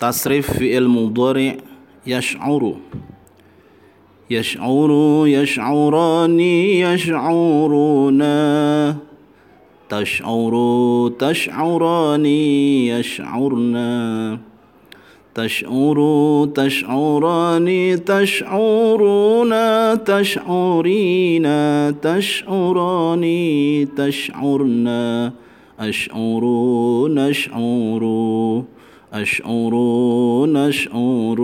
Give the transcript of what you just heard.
تصريف في المضارع يشعر. يشعر يشعران يشعرون. تشعر تشعران يشعرن. تشعر تشعران تشعرون. تشعرين تشعران تشعرن. أشعر نشعر أشعر نشعر